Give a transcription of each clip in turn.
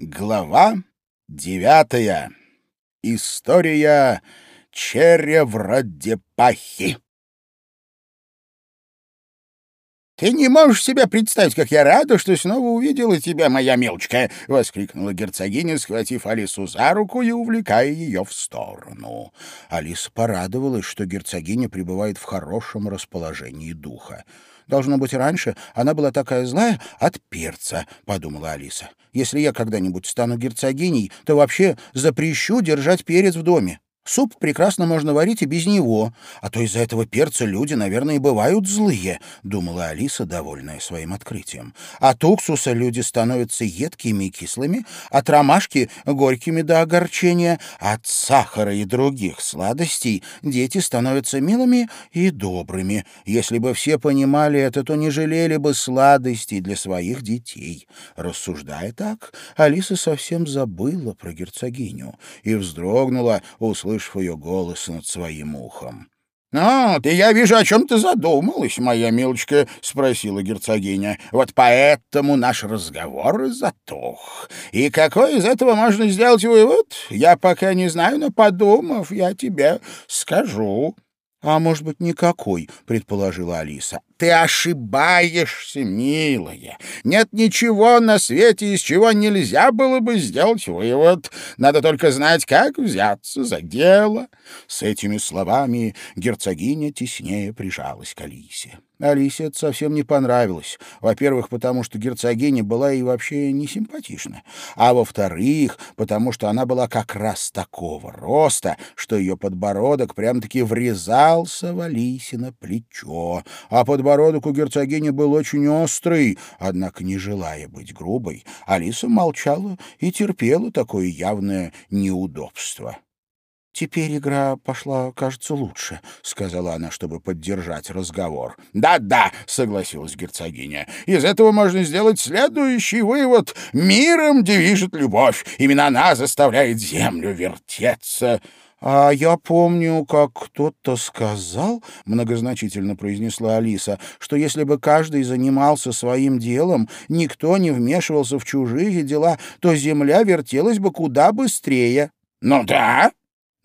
Глава девятая. История черевродепахи. «Ты не можешь себе представить, как я рада, что снова увидела тебя, моя мелочка!» — воскликнула герцогиня, схватив Алису за руку и увлекая ее в сторону. Алиса порадовалась, что герцогиня пребывает в хорошем расположении духа. Должно быть, раньше она была такая злая от перца, — подумала Алиса. Если я когда-нибудь стану герцогиней, то вообще запрещу держать перец в доме. Суп прекрасно можно варить и без него, а то из-за этого перца люди, наверное, бывают злые, — думала Алиса, довольная своим открытием. От уксуса люди становятся едкими и кислыми, от ромашки — горькими до огорчения, от сахара и других сладостей дети становятся милыми и добрыми. Если бы все понимали это, то не жалели бы сладостей для своих детей. Рассуждая так, Алиса совсем забыла про герцогиню и вздрогнула, услышав услышав ее голос над своим ухом. — Ну, ты, я вижу, о чем ты задумалась, моя милочка, — спросила герцогиня. — Вот поэтому наш разговор затух. И какой из этого можно сделать вывод? Я пока не знаю, но, подумав, я тебе скажу. «А может быть, никакой», — предположила Алиса. «Ты ошибаешься, милая. Нет ничего на свете, из чего нельзя было бы сделать вывод. Надо только знать, как взяться за дело». С этими словами герцогиня теснее прижалась к Алисе. Алисе это совсем не понравилось. Во-первых, потому что герцогиня была и вообще не симпатична. А во-вторых, потому что она была как раз такого роста, что ее подбородок прям-таки врезался в Алисино плечо. А подбородок у герцогини был очень острый. Однако, не желая быть грубой, Алиса молчала и терпела такое явное неудобство. «Теперь игра пошла, кажется, лучше», — сказала она, чтобы поддержать разговор. «Да-да», — согласилась герцогиня, — «из этого можно сделать следующий вывод. Миром движет любовь. Именно она заставляет землю вертеться». «А я помню, как кто-то сказал, — многозначительно произнесла Алиса, — что если бы каждый занимался своим делом, никто не вмешивался в чужие дела, то земля вертелась бы куда быстрее». «Ну да»,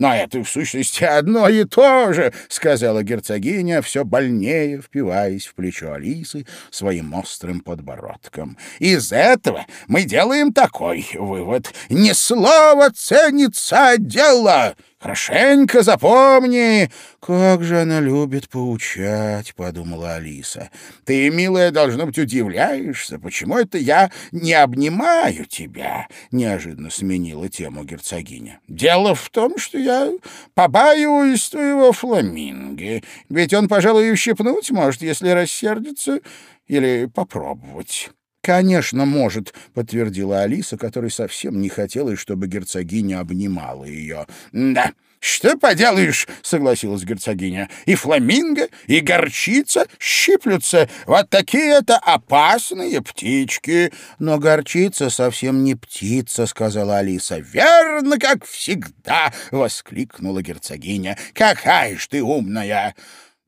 «Но это, в сущности, одно и то же», — сказала герцогиня, все больнее впиваясь в плечо Алисы своим острым подбородком. «Из этого мы делаем такой вывод. Не слово ценится, а дело. Хорошенько запомни!» «Как же она любит поучать!» — подумала Алиса. «Ты, милая, должно быть, удивляешься, почему это я не обнимаю тебя?» — неожиданно сменила тему герцогиня. «Дело в том, что я побаиваюсь твоего фламинго, ведь он, пожалуй, ущипнуть может, если рассердится, или попробовать». «Конечно, может», — подтвердила Алиса, которой совсем не хотелось, чтобы герцогиня обнимала ее. «Да, что поделаешь», — согласилась герцогиня. «И фламинго, и горчица щиплются. Вот такие-то опасные птички». «Но горчица совсем не птица», — сказала Алиса. «Верно, как всегда», — воскликнула герцогиня. «Какая ж ты умная!»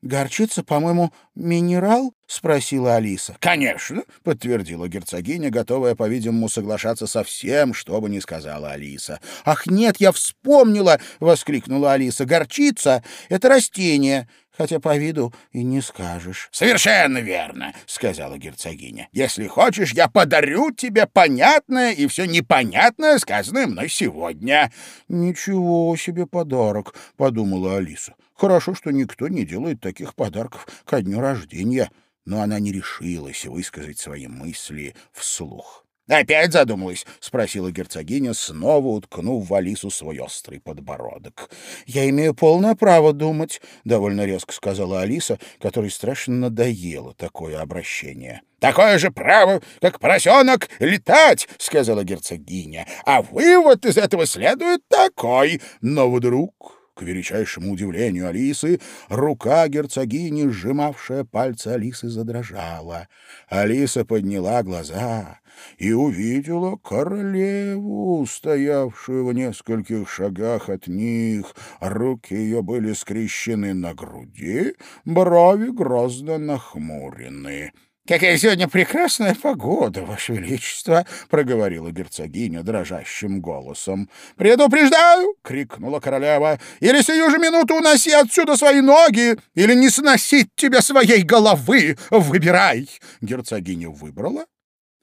«Горчица, по-моему, минерал?» — спросила Алиса. «Конечно», — подтвердила герцогиня, готовая, по-видимому, соглашаться со всем, что бы ни сказала Алиса. «Ах, нет, я вспомнила!» — воскликнула Алиса. «Горчица — это растение, хотя по виду и не скажешь». «Совершенно верно», — сказала герцогиня. «Если хочешь, я подарю тебе понятное и все непонятное, сказанное мной сегодня». «Ничего себе подарок», — подумала Алиса. Хорошо, что никто не делает таких подарков ко дню рождения, но она не решилась высказать свои мысли вслух. «Опять задумалась?» — спросила герцогиня, снова уткнув в Алису свой острый подбородок. «Я имею полное право думать», — довольно резко сказала Алиса, которой страшно надоело такое обращение. «Такое же право, как поросенок, летать!» — сказала герцогиня. «А вывод из этого следует такой. Но вдруг к величайшему удивлению Алисы, рука герцогини, сжимавшая пальцы Алисы, задрожала. Алиса подняла глаза и увидела королеву, стоявшую в нескольких шагах от них. Руки ее были скрещены на груди, брови грозно нахмурены. «Какая сегодня прекрасная погода, Ваше Величество!» — проговорила герцогиня дрожащим голосом. «Предупреждаю!» — крикнула королева. «Или сию же минуту уноси отсюда свои ноги, или не сносить тебе своей головы! Выбирай!» Герцогиня выбрала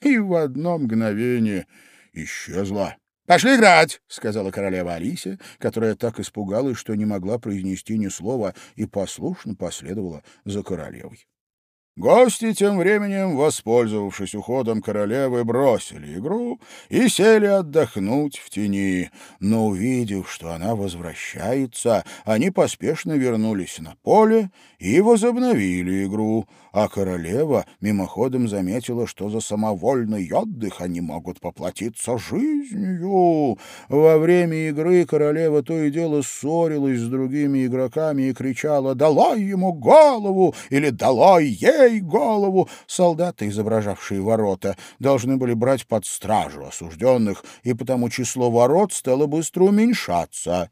и в одно мгновение исчезла. «Пошли играть!» — сказала королева Алисе, которая так испугалась, что не могла произнести ни слова, и послушно последовала за королевой. Гости тем временем, воспользовавшись уходом королевы, бросили игру и сели отдохнуть в тени. Но, увидев, что она возвращается, они поспешно вернулись на поле и возобновили игру, а королева мимоходом заметила, что за самовольный отдых они могут поплатиться жизнью. Во время игры королева то и дело ссорилась с другими игроками и кричала «Долой ему голову!» или «Долой ей!» Ей голову!» Солдаты, изображавшие ворота, должны были брать под стражу осужденных, и потому число ворот стало быстро уменьшаться.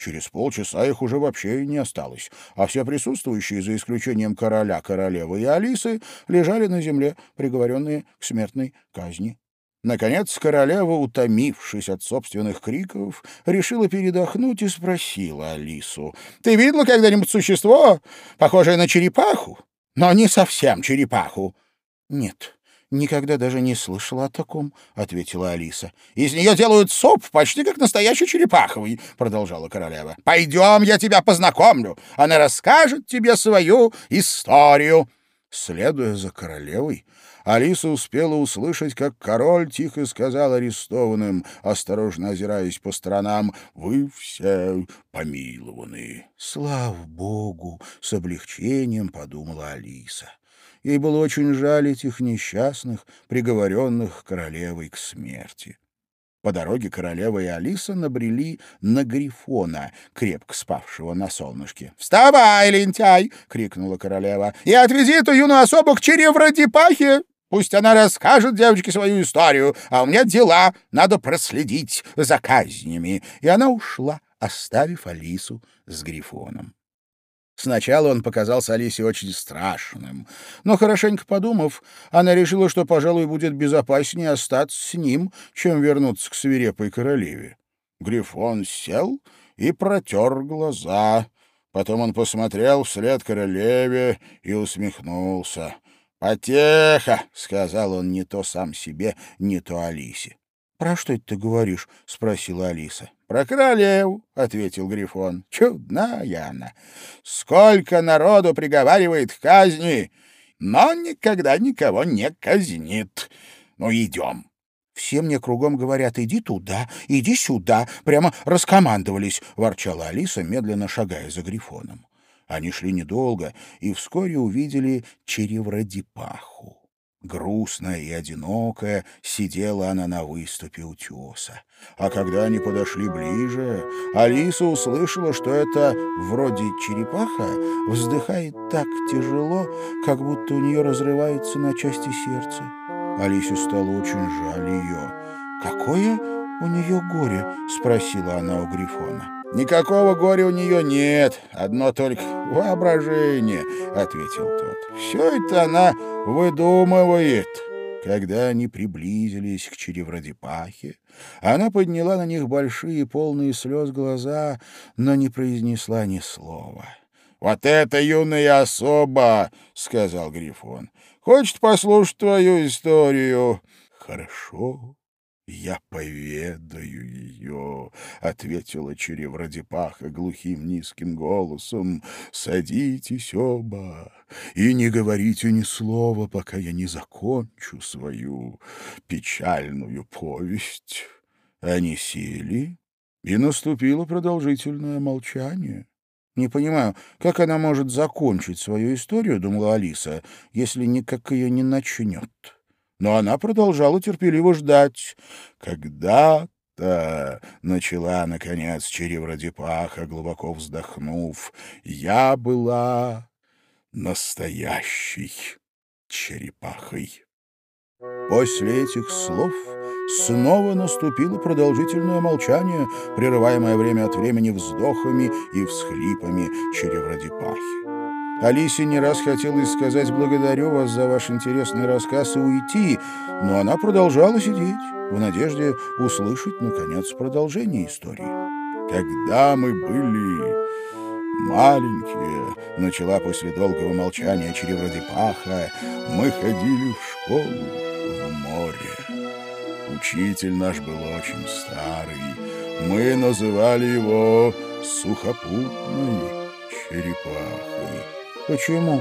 Через полчаса их уже вообще не осталось, а все присутствующие, за исключением короля, королевы и Алисы, лежали на земле, приговоренные к смертной казни. Наконец королева, утомившись от собственных криков, решила передохнуть и спросила Алису. «Ты видела когда-нибудь существо, похожее на черепаху?» Но не совсем черепаху. — Нет, никогда даже не слышала о таком, — ответила Алиса. — Из нее делают суп, почти как настоящий черепаховый, — продолжала королева. — Пойдем, я тебя познакомлю. Она расскажет тебе свою историю. Следуя за королевой, Алиса успела услышать, как король тихо сказал арестованным, осторожно озираясь по сторонам, «Вы все помилованы». «Слава Богу!» — с облегчением подумала Алиса. Ей было очень жаль этих несчастных, приговоренных королевой к смерти. По дороге королева и Алиса набрели на Грифона, крепко спавшего на солнышке. «Вставай, лентяй!» — крикнула королева. «И отвези эту юную особу к череврадипахе! Пусть она расскажет девочке свою историю, а у меня дела, надо проследить за казнями». И она ушла, оставив Алису с Грифоном. Сначала он показался Алисе очень страшным, но, хорошенько подумав, она решила, что, пожалуй, будет безопаснее остаться с ним, чем вернуться к свирепой королеве. Грифон сел и протер глаза. Потом он посмотрел вслед королеве и усмехнулся. «Потеха!» — сказал он не то сам себе, не то Алисе. «Про что это ты говоришь?» — спросила Алиса. «Про королеву», — ответил Грифон. «Чудная она! Сколько народу приговаривает к казни, но никогда никого не казнит. Ну, идем». «Все мне кругом говорят, иди туда, иди сюда», прямо раскомандовались, — ворчала Алиса, медленно шагая за Грифоном. Они шли недолго и вскоре увидели череврадипаху. Грустная и одинокая сидела она на выступе утеса. А когда они подошли ближе, Алиса услышала, что это вроде черепаха вздыхает так тяжело, как будто у нее разрывается на части сердце. Алисе стало очень жаль ее. «Какое у нее горе?» — спросила она у Грифона. «Никакого горя у нее нет, одно только воображение», — ответил тот. «Все это она выдумывает». Когда они приблизились к череврадипахе, она подняла на них большие, полные слез глаза, но не произнесла ни слова. «Вот это юная особа!» — сказал Грифон. «Хочет послушать твою историю?» «Хорошо», «Я поведаю ее», — ответила Череврадипаха глухим низким голосом. «Садитесь оба и не говорите ни слова, пока я не закончу свою печальную повесть». Они сели, и наступило продолжительное молчание. «Не понимаю, как она может закончить свою историю, — думала Алиса, — если никак ее не начнет?» Но она продолжала терпеливо ждать. «Когда-то...» — начала, наконец, Череврадипаха, глубоко вздохнув, «я была настоящей черепахой». После этих слов снова наступило продолжительное молчание, прерываемое время от времени вздохами и всхлипами Череврадипахи. Алисе не раз хотелось сказать «благодарю вас за ваш интересный рассказ» и уйти, но она продолжала сидеть в надежде услышать, наконец, продолжение истории. «Когда мы были маленькие», — начала после долгого молчания Череврадипаха, «мы ходили в школу в море. Учитель наш был очень старый. Мы называли его сухопутной черепахой». «Почему?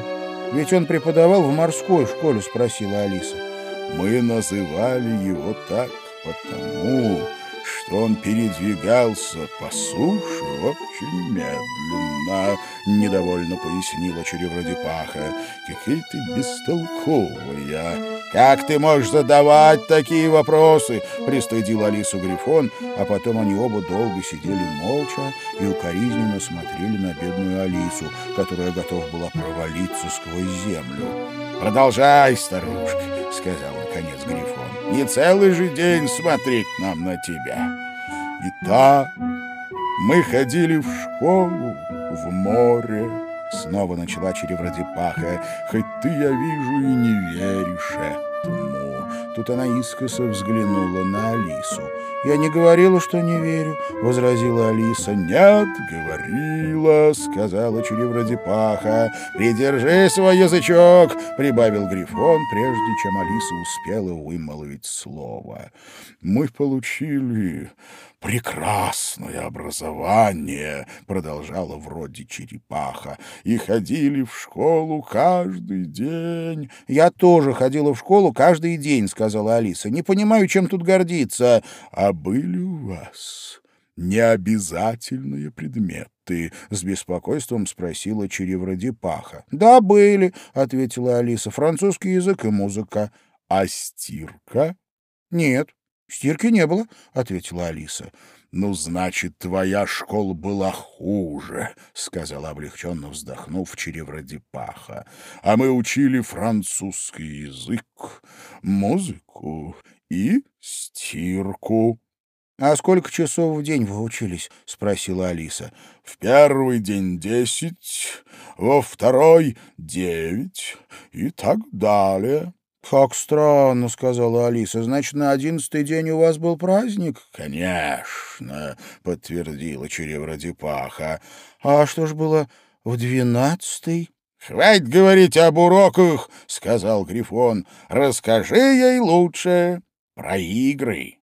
Ведь он преподавал в морской школе», — спросила Алиса. Мы называли его так потому, что он передвигался по суше очень медленно, — недовольно пояснила Череврадипаха. Какая ты бестолковая. «Как ты можешь задавать такие вопросы?» — пристыдил Алису Грифон, а потом они оба долго сидели молча и укоризненно смотрели на бедную Алису, которая готова была провалиться сквозь землю. «Продолжай, старушка», — сказал наконец Грифон. «Не целый же день смотреть нам на тебя». «Итак, мы ходили в школу, в море». Снова начала Череврадипаха, хоть ты, я вижу, и не веришь этому. Тут она искоса взглянула на Алису. «Я не говорила, что не верю», — возразила Алиса. «Нет, говорила», — сказала Череврадипаха. «Придержи свой язычок», — прибавил Грифон, прежде чем Алиса успела вымолвить слово. «Мы получили прекрасное образование», — продолжала вроде черепаха, «и ходили в школу каждый день». «Я тоже ходила в школу каждый день», — сказала Алиса. «Не понимаю, чем тут гордиться». «А были у вас необязательные предметы?» — с беспокойством спросила Череврадипаха. «Да, были», — ответила Алиса. «Французский язык и музыка». «А стирка?» «Нет». «Стирки не было», — ответила Алиса. «Ну, значит, твоя школа была хуже», — сказала облегченно вздохнув Череврадипаха. «А мы учили французский язык, музыку и стирку». «А сколько часов в день вы учились?» — спросила Алиса. «В первый день десять, во второй — девять и так далее». «Как странно», — сказала Алиса. «Значит, на одиннадцатый день у вас был праздник?» «Конечно», — подтвердила Череврадипаха. «А что ж было в двенадцатый?» «Хватит говорить об уроках», — сказал Грифон. «Расскажи ей лучше про игры».